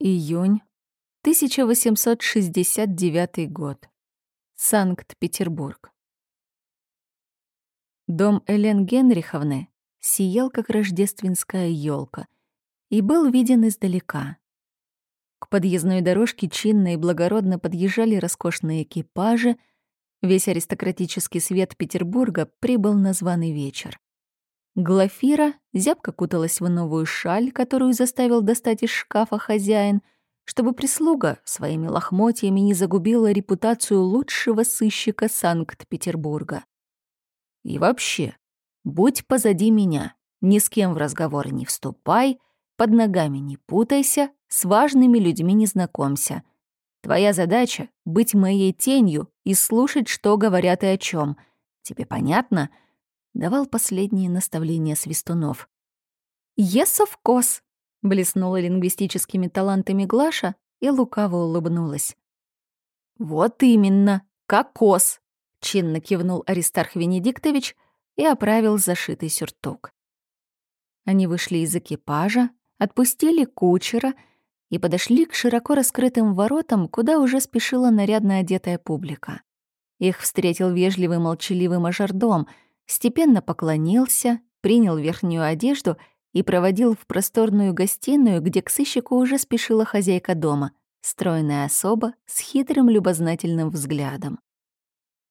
Июнь 1869 год. Санкт-Петербург. Дом Элен Генриховны сиял, как рождественская елка, и был виден издалека. К подъездной дорожке чинно и благородно подъезжали роскошные экипажи, весь аристократический свет Петербурга прибыл на званый вечер. Глафира зябко куталась в новую шаль, которую заставил достать из шкафа хозяин, чтобы прислуга своими лохмотьями не загубила репутацию лучшего сыщика Санкт-Петербурга. И вообще, будь позади меня, ни с кем в разговоры не вступай, под ногами не путайся, с важными людьми не знакомься. Твоя задача — быть моей тенью и слушать, что говорят и о чем. Тебе понятно?» Давал последние наставления Свистунов. «Yes, of course», — блеснула лингвистическими талантами Глаша и лукаво улыбнулась. «Вот именно, кокос», — чинно кивнул Аристарх Венедиктович и оправил зашитый сюртук. Они вышли из экипажа, отпустили кучера — и подошли к широко раскрытым воротам, куда уже спешила нарядно одетая публика. Их встретил вежливый молчаливый мажордом, степенно поклонился, принял верхнюю одежду и проводил в просторную гостиную, где к сыщику уже спешила хозяйка дома, стройная особа с хитрым любознательным взглядом.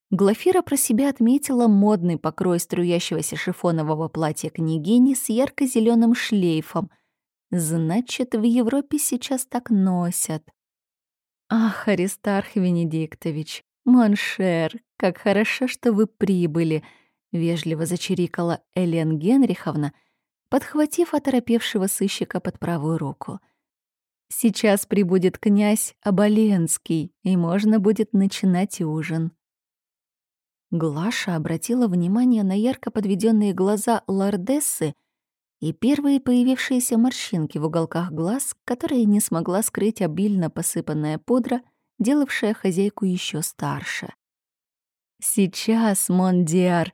Глафира про себя отметила модный покрой струящегося шифонового платья княгини с ярко зеленым шлейфом — Значит, в Европе сейчас так носят. Ах, Аристарх Венедиктович, mon cher, как хорошо, что вы прибыли, вежливо зачирикала Элен Генриховна, подхватив оторопевшего сыщика под правую руку. Сейчас прибудет князь Оболенский, и можно будет начинать ужин. Глаша обратила внимание на ярко подведенные глаза лордессы и первые появившиеся морщинки в уголках глаз, которые не смогла скрыть обильно посыпанная пудра, делавшая хозяйку еще старше. «Сейчас, Мондиар,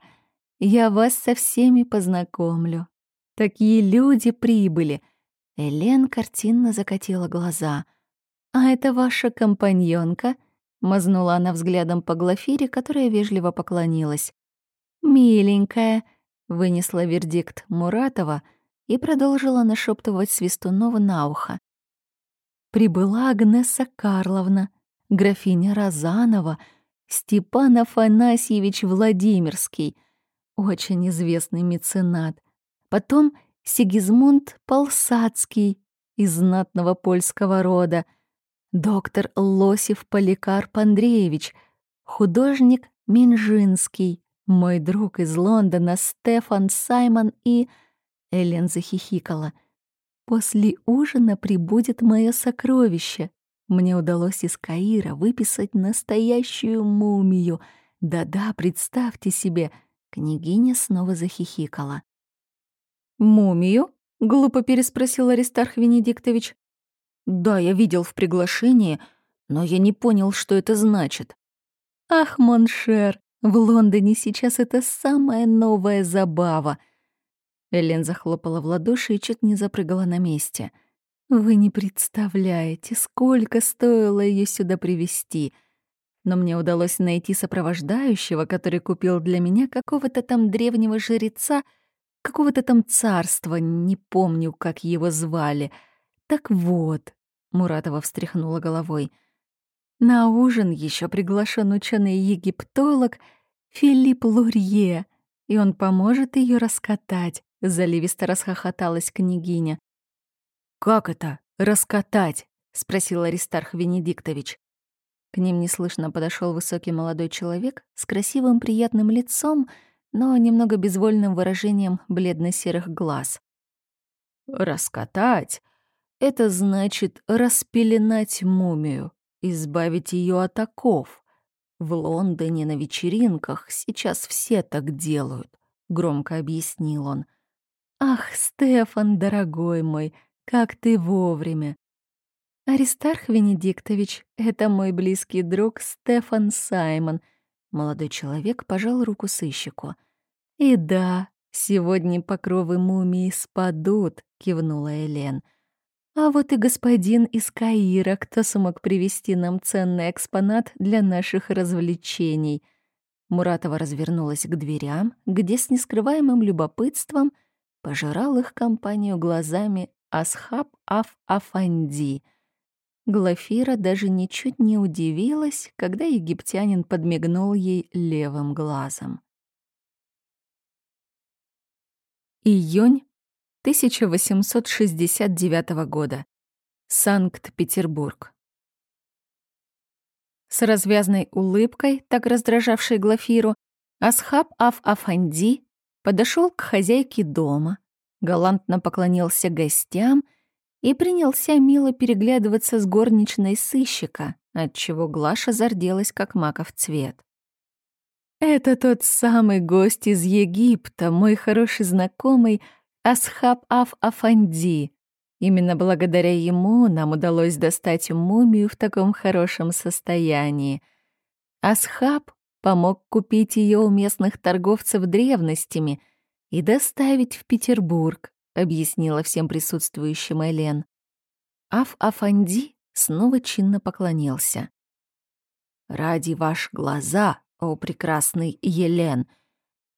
я вас со всеми познакомлю. Такие люди прибыли!» Элен картинно закатила глаза. «А это ваша компаньонка?» — мазнула она взглядом по Глафире, которая вежливо поклонилась. «Миленькая», — вынесла вердикт Муратова — и продолжила нашептывать Свистунова на ухо. Прибыла Агнеса Карловна, графиня Розанова, Степан Афанасьевич Владимирский, очень известный меценат. Потом Сигизмунд Полсацкий из знатного польского рода, доктор Лосев Поликарп Андреевич, художник Минжинский, мой друг из Лондона Стефан Саймон и Элен захихикала. «После ужина прибудет мое сокровище. Мне удалось из Каира выписать настоящую мумию. Да-да, представьте себе». Княгиня снова захихикала. «Мумию?» — глупо переспросил Аристарх Венедиктович. «Да, я видел в приглашении, но я не понял, что это значит». «Ах, mon cher, в Лондоне сейчас это самая новая забава», Элен захлопала в ладоши и чуть не запрыгала на месте. «Вы не представляете, сколько стоило ее сюда привести но мне удалось найти сопровождающего, который купил для меня какого-то там древнего жреца, какого-то там царства, не помню, как его звали. Так вот, Муратова встряхнула головой. На ужин еще приглашен ученый египтолог Филипп Лурье, и он поможет ее раскатать. Заливисто расхохоталась княгиня. «Как это? Раскатать?» — спросил Аристарх Венедиктович. К ним неслышно подошел высокий молодой человек с красивым приятным лицом, но немного безвольным выражением бледно-серых глаз. «Раскатать — это значит распеленать мумию, избавить ее от оков. В Лондоне на вечеринках сейчас все так делают», — громко объяснил он. «Ах, Стефан, дорогой мой, как ты вовремя!» «Аристарх Венедиктович, это мой близкий друг Стефан Саймон», Молодой человек пожал руку сыщику. «И да, сегодня покровы мумии спадут», — кивнула Элен. А вот и господин из Каира, кто смог привести нам ценный экспонат для наших развлечений. Муратова развернулась к дверям, где с нескрываемым любопытством пожирал их компанию глазами Асхаб Аф Афанди. Глафира даже ничуть не удивилась, когда египтянин подмигнул ей левым глазом. Июнь 1869 года. Санкт-Петербург. С развязной улыбкой, так раздражавшей Глафиру, Асхаб Аф-Афанди подошел к хозяйке дома, галантно поклонился гостям и принялся мило переглядываться с горничной сыщика, отчего Глаша зарделась, как маков цвет. «Это тот самый гость из Египта, мой хороший знакомый Асхаб Аф Афанди. Именно благодаря ему нам удалось достать мумию в таком хорошем состоянии. Асхаб помог купить ее у местных торговцев древностями и доставить в Петербург, объяснила всем присутствующим Элен. Аф Афанди снова чинно поклонился. «Ради ваш глаза, о прекрасный Елен,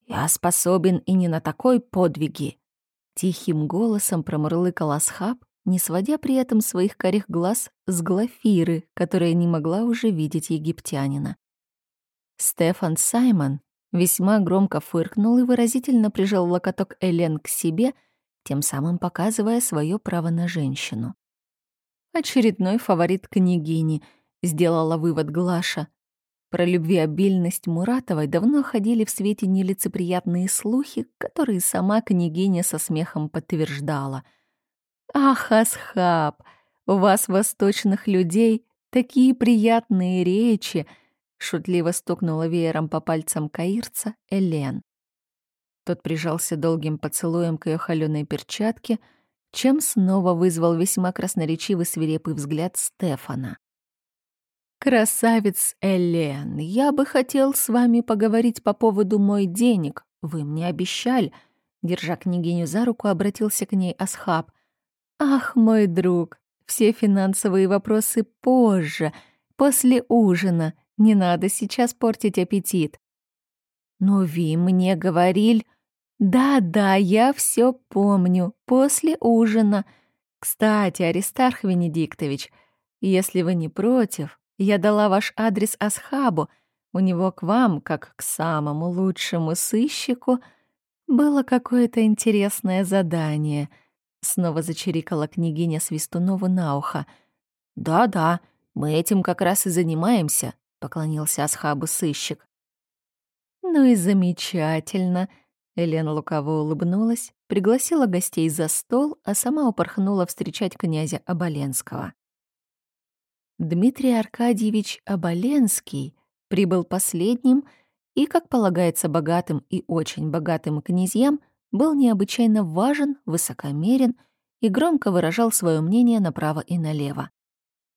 я способен и не на такой подвиги, Тихим голосом промурлыкал Асхаб, не сводя при этом своих корих глаз с Глафиры, которая не могла уже видеть египтянина. Стефан Саймон весьма громко фыркнул и выразительно прижал локоток Элен к себе, тем самым показывая свое право на женщину. Очередной фаворит княгини, сделала вывод Глаша. Про любвеобильность Муратовой давно ходили в свете нелицеприятные слухи, которые сама княгиня со смехом подтверждала. «Ах, Асхаб, у вас, восточных людей, такие приятные речи!» Шутливо стукнула веером по пальцам каирца Элен. Тот прижался долгим поцелуем к ее холёной перчатке, чем снова вызвал весьма красноречивый свирепый взгляд Стефана. «Красавец Элен, я бы хотел с вами поговорить по поводу мой денег. Вы мне обещали». Держа княгиню за руку, обратился к ней Асхаб. «Ах, мой друг, все финансовые вопросы позже, после ужина. Не надо сейчас портить аппетит». «Но вы мне говорили...» «Да-да, я все помню. После ужина. Кстати, Аристарх Венедиктович, если вы не против, я дала ваш адрес Асхабу. У него к вам, как к самому лучшему сыщику, было какое-то интересное задание. Снова зачирикала княгиня Свистунова на ухо. «Да-да, мы этим как раз и занимаемся», — поклонился Асхабу сыщик. «Ну и замечательно», — Елена лукаво улыбнулась, пригласила гостей за стол, а сама упорхнула встречать князя Оболенского. Дмитрий Аркадьевич Оболенский прибыл последним и, как полагается богатым и очень богатым князьям, был необычайно важен, высокомерен и громко выражал свое мнение направо и налево.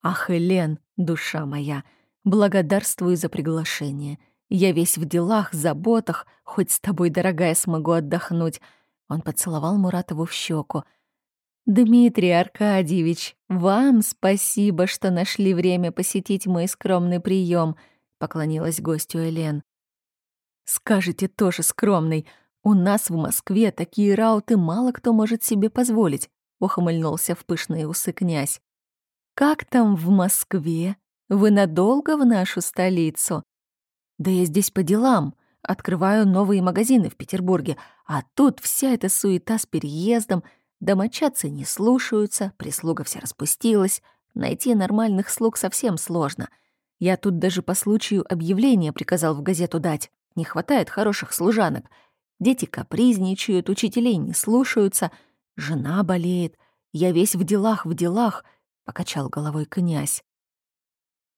«Ах, Элен, душа моя, благодарствую за приглашение. Я весь в делах, заботах, хоть с тобой, дорогая, смогу отдохнуть». Он поцеловал Муратову в щеку. «Дмитрий Аркадьевич, вам спасибо, что нашли время посетить мой скромный прием», — поклонилась гостю Элен. «Скажете тоже скромный. У нас в Москве такие рауты мало кто может себе позволить», — ухмыльнулся в пышные усы князь. «Как там в Москве? Вы надолго в нашу столицу?» «Да я здесь по делам. Открываю новые магазины в Петербурге, а тут вся эта суета с переездом — Домочадцы не слушаются, прислуга вся распустилась, найти нормальных слуг совсем сложно. Я тут даже по случаю объявления приказал в газету дать. Не хватает хороших служанок. Дети капризничают, учителей не слушаются, жена болеет. Я весь в делах, в делах, — покачал головой князь.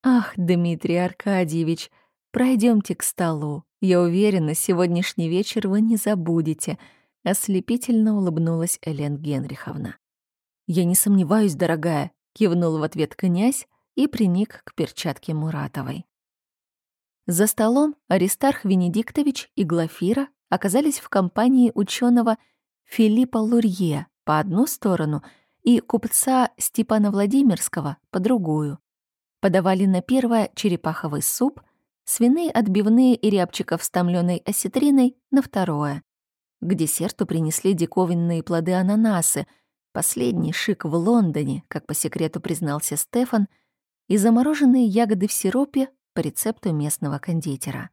Ах, Дмитрий Аркадьевич, пройдемте к столу. Я уверена, сегодняшний вечер вы не забудете — Ослепительно улыбнулась Элен Генриховна. «Я не сомневаюсь, дорогая», — кивнул в ответ князь и приник к перчатке Муратовой. За столом Аристарх Венедиктович и Глафира оказались в компании ученого Филиппа Лурье по одну сторону и купца Степана Владимирского по другую. Подавали на первое черепаховый суп, свиные отбивные и рябчиков с томлёной осетриной на второе. К десерту принесли диковинные плоды ананасы, последний шик в Лондоне, как по секрету признался Стефан, и замороженные ягоды в сиропе по рецепту местного кондитера.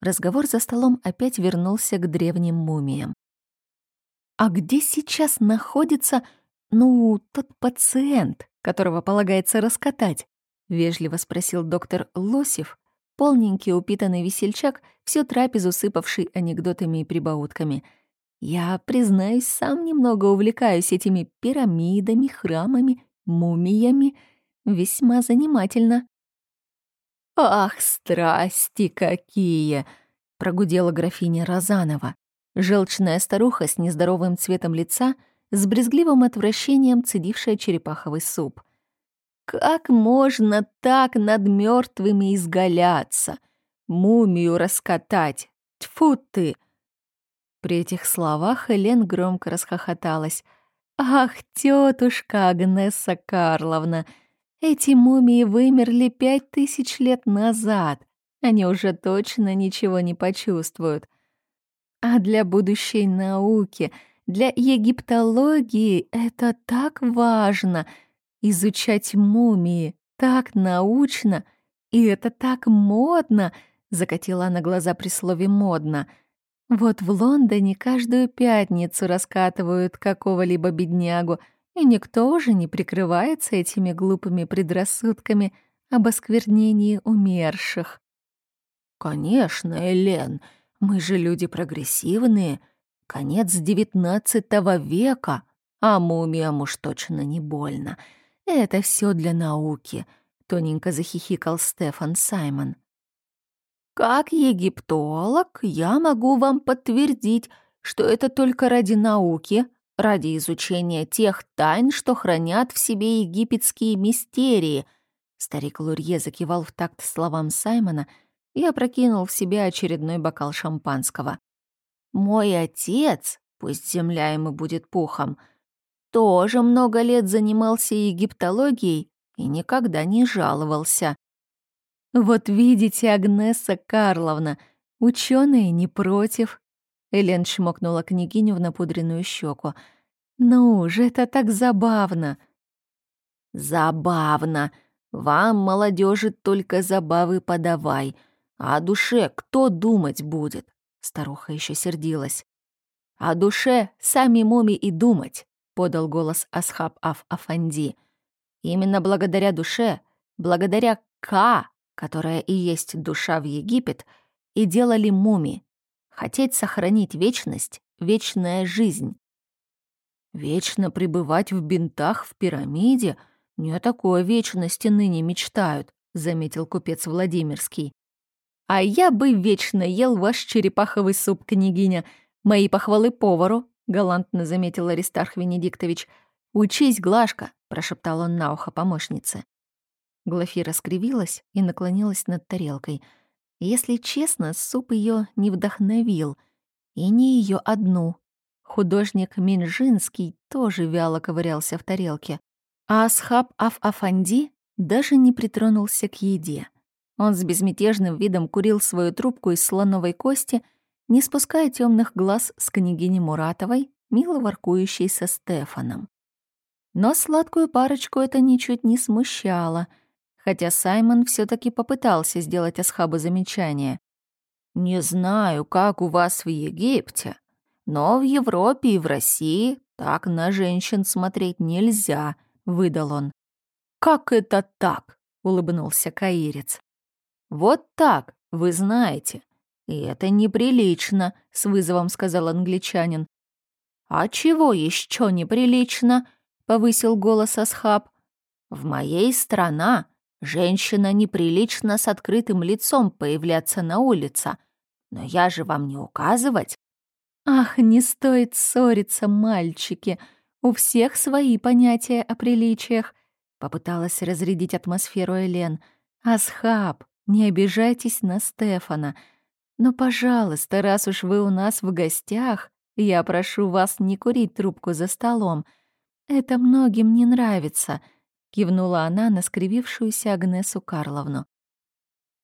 Разговор за столом опять вернулся к древним мумиям. «А где сейчас находится, ну, тот пациент, которого полагается раскатать?» — вежливо спросил доктор Лосев, полненький упитанный весельчак, всю трапезу сыпавший анекдотами и прибаутками. Я, признаюсь, сам немного увлекаюсь этими пирамидами, храмами, мумиями. Весьма занимательно. «Ах, страсти какие!» — прогудела графиня Розанова. Желчная старуха с нездоровым цветом лица, с брезгливым отвращением цедившая черепаховый суп. Как можно так над мертвыми изгаляться? Мумию раскатать? Тьфу ты!» При этих словах Элен громко расхохоталась. «Ах, тетушка Агнесса Карловна, эти мумии вымерли пять тысяч лет назад. Они уже точно ничего не почувствуют. А для будущей науки, для египтологии это так важно — Изучать мумии так научно, и это так модно, закатила она глаза при слове «модно». Вот в Лондоне каждую пятницу раскатывают какого-либо беднягу, и никто уже не прикрывается этими глупыми предрассудками об осквернении умерших. «Конечно, Элен, мы же люди прогрессивные. Конец девятнадцатого века, а мумиям уж точно не больно. Это все для науки, тоненько захихикал Стефан Саймон. Как египтолог, я могу вам подтвердить, что это только ради науки, ради изучения тех тайн, что хранят в себе египетские мистерии. Старик Лурье закивал в такт словам Саймона и опрокинул в себя очередной бокал шампанского. «Мой отец, пусть земля ему будет пухом, — тоже много лет занимался египтологией и никогда не жаловался. «Вот видите, Агнеса Карловна, ученые не против». Элен чмокнула княгиню в напудренную щеку. «Ну же, это так забавно!» «Забавно! Вам, молодежи, только забавы подавай. А о душе кто думать будет?» Старуха еще сердилась. «О душе сами моми и думать подал голос Асхаб Аф-Афанди. Именно благодаря душе, благодаря Ка, которая и есть душа в Египет, и делали муми. Хотеть сохранить вечность — вечная жизнь. Вечно пребывать в бинтах в пирамиде — не о такой вечности ныне мечтают, — заметил купец Владимирский. «А я бы вечно ел ваш черепаховый суп, княгиня. Мои похвалы повару, галантно заметил Аристарх Венедиктович. «Учись, Глашка!» — прошептал он на ухо помощнице. Глафира скривилась и наклонилась над тарелкой. Если честно, суп ее не вдохновил. И не ее одну. Художник Минжинский тоже вяло ковырялся в тарелке. А Асхаб Аф-Афанди даже не притронулся к еде. Он с безмятежным видом курил свою трубку из слоновой кости — не спуская темных глаз с княгини Муратовой, мило воркующей со Стефаном. Но сладкую парочку это ничуть не смущало, хотя Саймон все таки попытался сделать Асхабу замечание. «Не знаю, как у вас в Египте, но в Европе и в России так на женщин смотреть нельзя», — выдал он. «Как это так?» — улыбнулся Каирец. «Вот так, вы знаете. «И это неприлично», — с вызовом сказал англичанин. «А чего еще неприлично?» — повысил голос Асхаб. «В моей страна женщина неприлично с открытым лицом появляться на улице. Но я же вам не указывать». «Ах, не стоит ссориться, мальчики. У всех свои понятия о приличиях», — попыталась разрядить атмосферу Элен. «Асхаб, не обижайтесь на Стефана. Но, пожалуйста, раз уж вы у нас в гостях, я прошу вас не курить трубку за столом. Это многим не нравится», — кивнула она на скривившуюся Агнесу Карловну.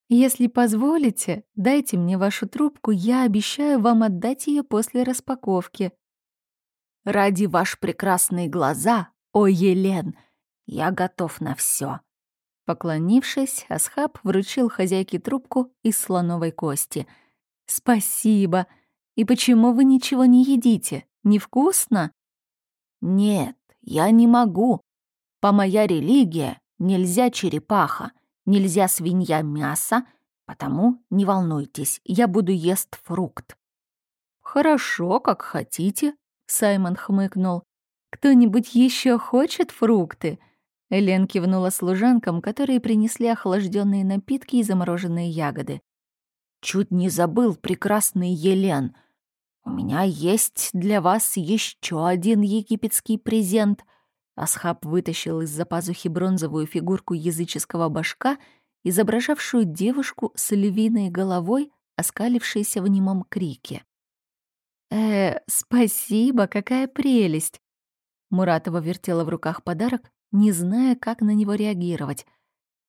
«Если позволите, дайте мне вашу трубку, я обещаю вам отдать ее после распаковки». «Ради ваш прекрасные глаза, о, Елен, я готов на все. Поклонившись, Асхаб вручил хозяйке трубку из слоновой кости. «Спасибо. И почему вы ничего не едите? Невкусно?» «Нет, я не могу. По моя религия нельзя черепаха, нельзя свинья мясо, потому не волнуйтесь, я буду есть фрукт». «Хорошо, как хотите», — Саймон хмыкнул. «Кто-нибудь еще хочет фрукты?» Элен кивнула служанкам, которые принесли охлажденные напитки и замороженные ягоды. «Чуть не забыл, прекрасный Елен. У меня есть для вас еще один египетский презент». Асхаб вытащил из-за пазухи бронзовую фигурку языческого башка, изображавшую девушку с львиной головой, оскалившейся в немом крике. «Э, спасибо, какая прелесть!» Муратова вертела в руках подарок, не зная, как на него реагировать.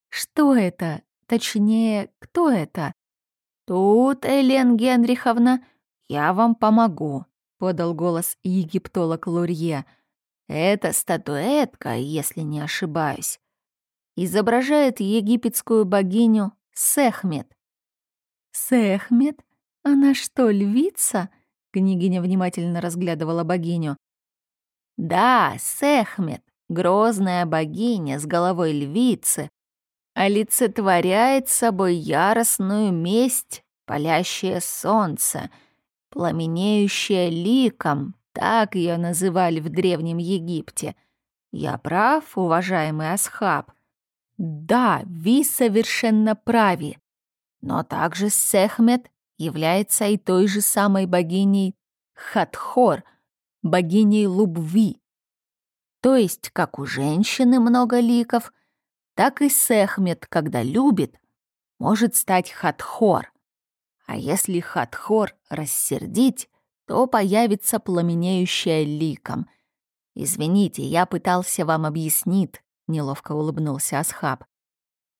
«Что это? Точнее, кто это?» «Тут, Элен Генриховна, я вам помогу», — подал голос египтолог Лурье. «Это статуэтка, если не ошибаюсь. Изображает египетскую богиню Сехмет». «Сехмет? Она что, львица?» Княгиня внимательно разглядывала богиню. «Да, Сехмет, грозная богиня с головой львицы, олицетворяет собой яростную месть, палящее солнце, пламенеющее ликом, так ее называли в Древнем Египте. Я прав, уважаемый Асхаб? Да, ви совершенно правы. Но также Сехмет является и той же самой богиней Хатхор, богиней любви. То есть, как у женщины много ликов, так и Сехмет, когда любит, может стать Хатхор. А если Хатхор рассердить, то появится пламенеющая ликом. «Извините, я пытался вам объяснить», — неловко улыбнулся Асхаб.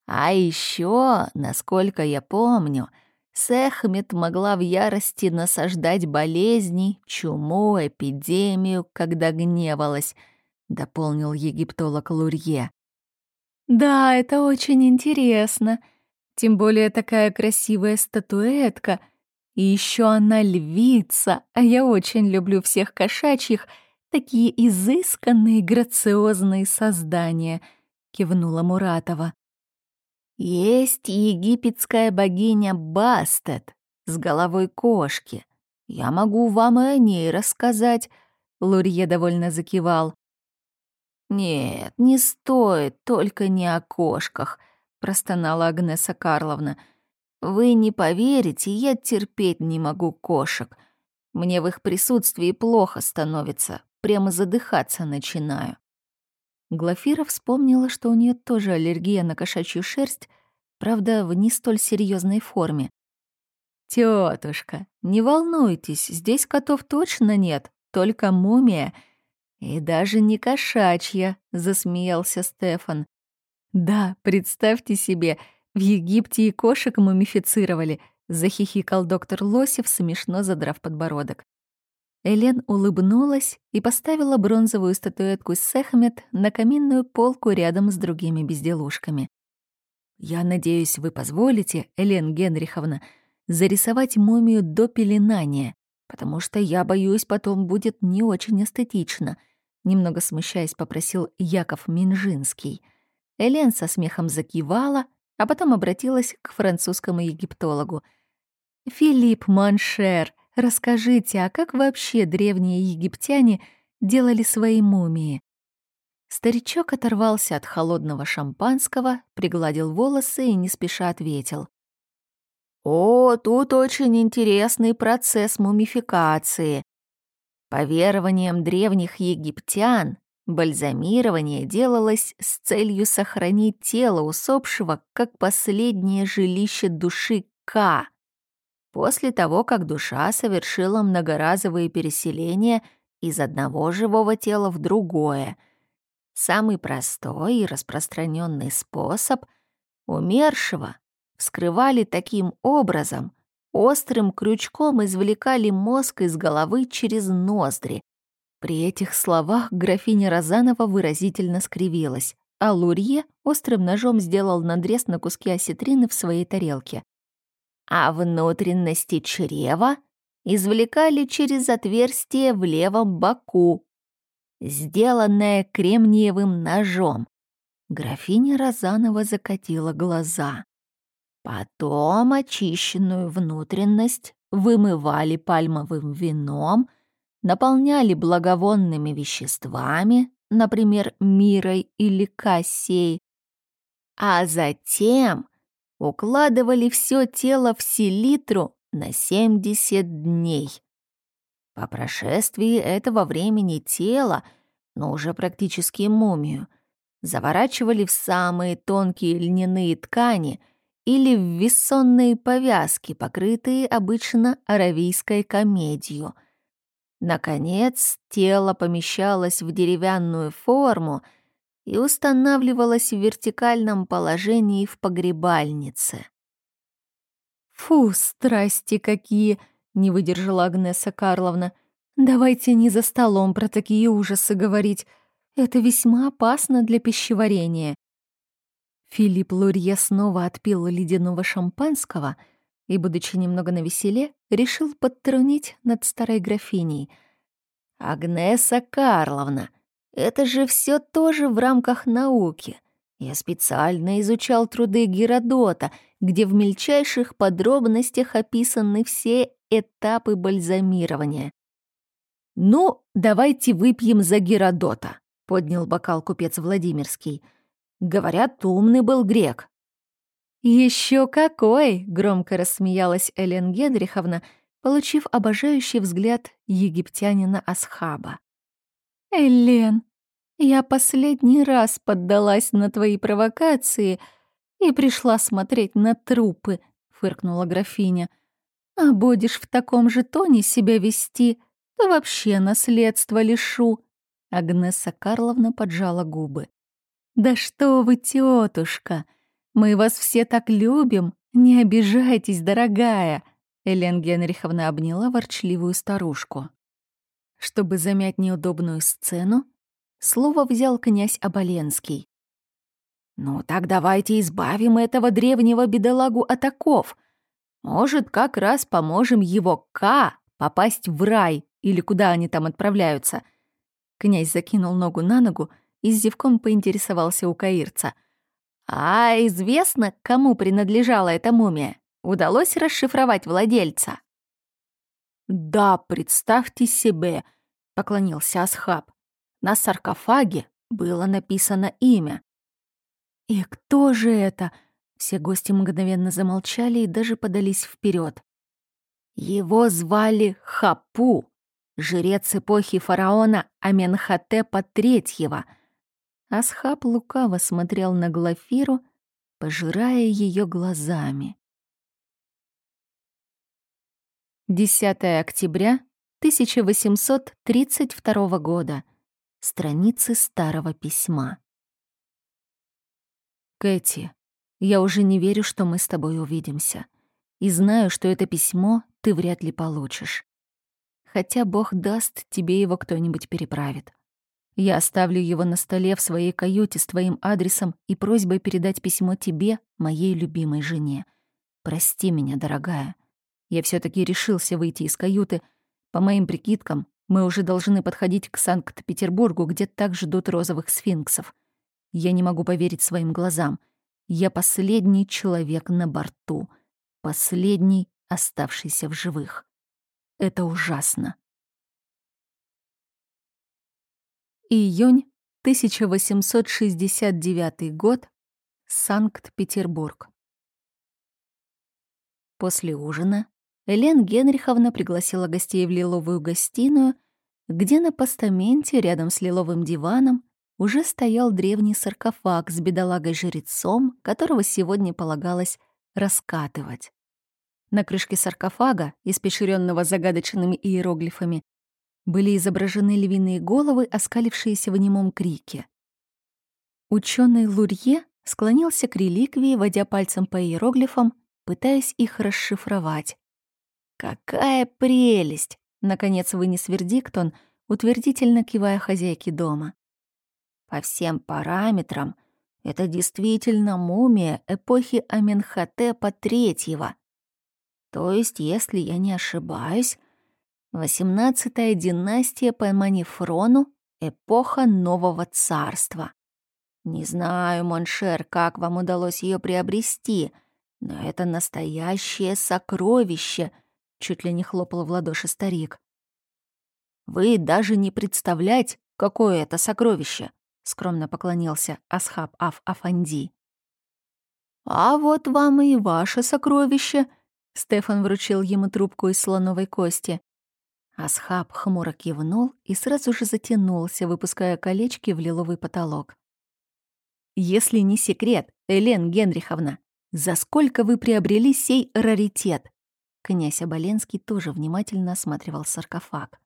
«А еще, насколько я помню, Сехмет могла в ярости насаждать болезни, чуму, эпидемию, когда гневалась —— дополнил египтолог Лурье. «Да, это очень интересно. Тем более такая красивая статуэтка. И еще она львица, а я очень люблю всех кошачьих, такие изысканные, грациозные создания», — кивнула Муратова. «Есть египетская богиня Бастет с головой кошки. Я могу вам и о ней рассказать», — Лурье довольно закивал. «Нет, не стоит, только не о кошках», — простонала Агнеса Карловна. «Вы не поверите, я терпеть не могу кошек. Мне в их присутствии плохо становится, прямо задыхаться начинаю». Глафира вспомнила, что у нее тоже аллергия на кошачью шерсть, правда, в не столь серьезной форме. Тетушка, не волнуйтесь, здесь котов точно нет, только мумия — «И даже не кошачья», — засмеялся Стефан. «Да, представьте себе, в Египте и кошек мумифицировали», — захихикал доктор Лосев, смешно задрав подбородок. Элен улыбнулась и поставила бронзовую статуэтку Сехмет на каминную полку рядом с другими безделушками. «Я надеюсь, вы позволите, Элен Генриховна, зарисовать мумию до пеленания, потому что я боюсь, потом будет не очень эстетично», Немного смущаясь, попросил Яков Минжинский. Элен со смехом закивала, а потом обратилась к французскому египтологу. «Филипп, mon cher, расскажите, а как вообще древние египтяне делали свои мумии?» Старичок оторвался от холодного шампанского, пригладил волосы и не спеша ответил. «О, тут очень интересный процесс мумификации. По верованиям древних египтян, бальзамирование делалось с целью сохранить тело усопшего как последнее жилище души Ка. После того, как душа совершила многоразовые переселения, из одного живого тела в другое. Самый простой и распространенный способ умершего вскрывали таким образом, острым крючком извлекали мозг из головы через ноздри. При этих словах графиня Розанова выразительно скривилась, а Лурье острым ножом сделал надрез на куски осетрины в своей тарелке. А внутренности чрева извлекали через отверстие в левом боку, сделанное кремниевым ножом. Графиня Розанова закатила глаза. Потом очищенную внутренность вымывали пальмовым вином, наполняли благовонными веществами, например, мирой или кассией, а затем укладывали все тело в селитру на 70 дней. По прошествии этого времени тело, но уже практически мумию, заворачивали в самые тонкие льняные ткани или в вессонные повязки, покрытые обычно аравийской комедию. Наконец, тело помещалось в деревянную форму и устанавливалось в вертикальном положении в погребальнице. «Фу, страсти какие!» — не выдержала Агнеса Карловна. «Давайте не за столом про такие ужасы говорить. Это весьма опасно для пищеварения». Филипп Лурье снова отпил ледяного шампанского и, будучи немного навеселе, решил подтрунить над старой графиней. «Агнеса Карловна, это же все тоже в рамках науки. Я специально изучал труды Геродота, где в мельчайших подробностях описаны все этапы бальзамирования. «Ну, давайте выпьем за Геродота», — поднял бокал купец Владимирский. «Говорят, умный был грек». Еще какой!» — громко рассмеялась Элен Генриховна, получив обожающий взгляд египтянина Асхаба. «Элен, я последний раз поддалась на твои провокации и пришла смотреть на трупы, фыркнула графиня. А будешь в таком же тоне себя вести, то вообще наследство лишу. Агнеса Карловна поджала губы. Да что вы, тетушка, мы вас все так любим, не обижайтесь, дорогая. Элен Генриховна обняла ворчливую старушку. Чтобы замять неудобную сцену, Слово взял князь Оболенский. «Ну так давайте избавим этого древнего бедолагу от оков. Может, как раз поможем его К попасть в рай или куда они там отправляются». Князь закинул ногу на ногу и с зевком поинтересовался у каирца. «А известно, кому принадлежала эта мумия? Удалось расшифровать владельца?» «Да, представьте себе», — поклонился Асхаб. На саркофаге было написано имя. «И кто же это?» Все гости мгновенно замолчали и даже подались вперед. Его звали Хапу, жрец эпохи фараона Аменхотепа III. Асхаб лукаво смотрел на Глафиру, пожирая ее глазами. 10 октября 1832 года. Страницы старого письма. Кэти, я уже не верю, что мы с тобой увидимся. И знаю, что это письмо ты вряд ли получишь. Хотя Бог даст, тебе его кто-нибудь переправит. Я оставлю его на столе в своей каюте с твоим адресом и просьбой передать письмо тебе, моей любимой жене. Прости меня, дорогая. Я все таки решился выйти из каюты. По моим прикидкам, мы уже должны подходить к Санкт-Петербургу, где так ждут розовых сфинксов. Я не могу поверить своим глазам. Я последний человек на борту. Последний, оставшийся в живых. Это ужасно. Июнь 1869 год. Санкт-Петербург. После ужина Элен Генриховна пригласила гостей в лиловую гостиную, где на постаменте рядом с лиловым диваном уже стоял древний саркофаг с бедолагой-жрецом, которого сегодня полагалось раскатывать. На крышке саркофага, испещренного загадочными иероглифами, были изображены львиные головы, оскалившиеся в немом крике. Ученый Лурье склонился к реликвии, водя пальцем по иероглифам, пытаясь их расшифровать. «Какая прелесть!» — наконец вынес вердикт он, утвердительно кивая хозяйке дома. «По всем параметрам это действительно мумия эпохи Аменхотепа III. То есть, если я не ошибаюсь, восемнадцатая династия по Манефону — эпоха Нового Царства. Не знаю, mon cher, как вам удалось ее приобрести, но это настоящее сокровище, чуть ли не хлопал в ладоши старик. Вы даже не представляете, какое это сокровище, скромно поклонился Асхаб Аф Афанди. А вот вам и ваше сокровище, Стефан вручил ему трубку из слоновой кости. Асхаб хмуро кивнул и сразу же затянулся, выпуская колечки в лиловый потолок. Если не секрет, Элен Генриховна, за сколько вы приобрели сей раритет? Князь Оболенский тоже внимательно осматривал саркофаг.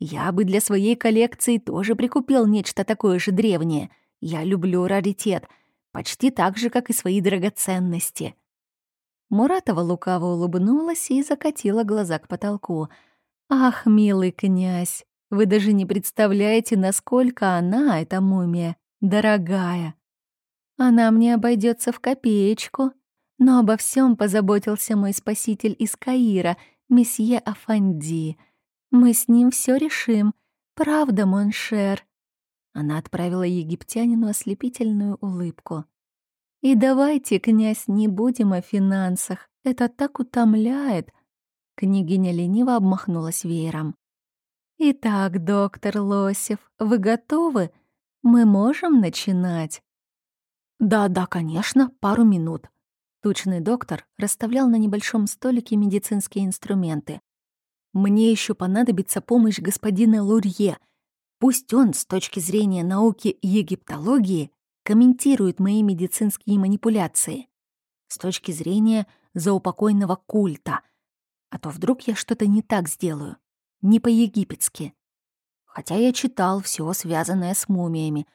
Я бы для своей коллекции тоже прикупил нечто такое же древнее. Я люблю раритет, почти так же, как и свои драгоценности. Муратова лукаво улыбнулась и закатила глаза к потолку. «Ах, милый князь, вы даже не представляете, насколько она, эта мумия, дорогая. Она мне обойдется в копеечку. Но обо всем позаботился мой спаситель из Каира, месье Афанди. Мы с ним все решим. Правда, mon cher?» Она отправила египтянину ослепительную улыбку. «И давайте, князь, не будем о финансах. Это так утомляет». Княгиня лениво обмахнулась веером. «Итак, доктор Лосев, вы готовы? Мы можем начинать?» «Да-да, конечно, пару минут». Тучный доктор расставлял на небольшом столике медицинские инструменты. «Мне еще понадобится помощь господина Лурье. Пусть он, с точки зрения науки египтологии, комментирует мои медицинские манипуляции. С точки зрения заупокойного культа. А то вдруг я что-то не так сделаю. Не по-египетски. Хотя я читал все связанное с мумиями,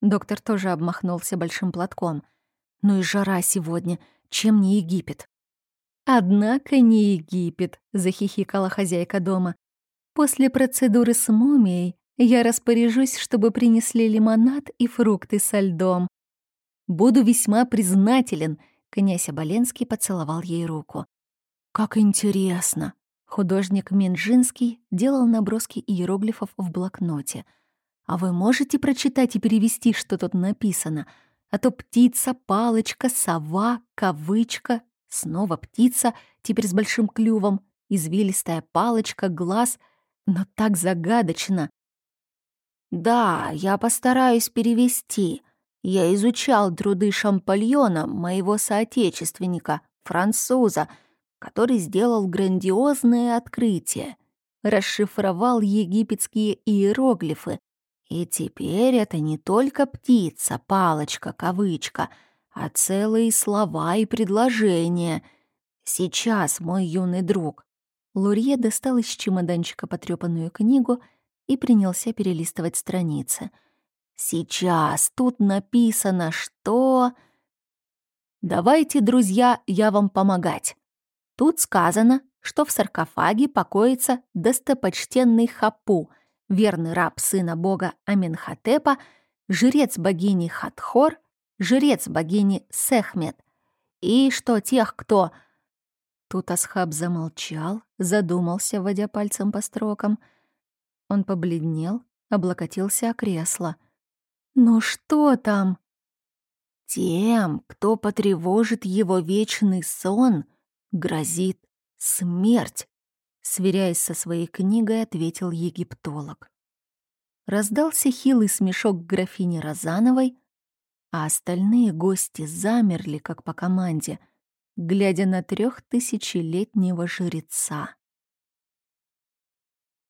Доктор тоже обмахнулся большим платком. «Ну и жара сегодня, чем не Египет?» «Однако не Египет», — захихикала хозяйка дома. «После процедуры с мумией я распоряжусь, чтобы принесли лимонад и фрукты со льдом. Буду весьма признателен», — князь Оболенский поцеловал ей руку. «Как интересно!» Художник Минжинский делал наброски иероглифов в блокноте — а вы можете прочитать и перевести, что тут написано? А то птица, палочка, сова, кавычка, снова птица, теперь с большим клювом, извилистая палочка, глаз, но так загадочно. Да, я постараюсь перевести. Я изучал труды Шампальона, моего соотечественника, француза, который сделал грандиозное открытие. Расшифровал египетские иероглифы, и теперь это не только птица, палочка, кавычка, а целые слова и предложения. Сейчас, мой юный друг. Лурье достал из чемоданчика потрёпанную книгу и принялся перелистывать страницы. Сейчас тут написано, что... Давайте, друзья, я вам помогать. Тут сказано, что в саркофаге покоится достопочтенный Хапу — верный раб сына бога Аменхотепа, жрец богини Хатхор, жрец богини Сехмет, и что тех, кто... Тут Асхаб замолчал, задумался, водя пальцем по строкам. Он побледнел, облокотился о кресло. «Ну что там?» «Тем, кто потревожит его вечный сон, грозит смерть», сверяясь со своей книгой, ответил египтолог. Раздался хилый смешок графини Розановой, а остальные гости замерли, как по команде, глядя на трехтысячелетнего жреца.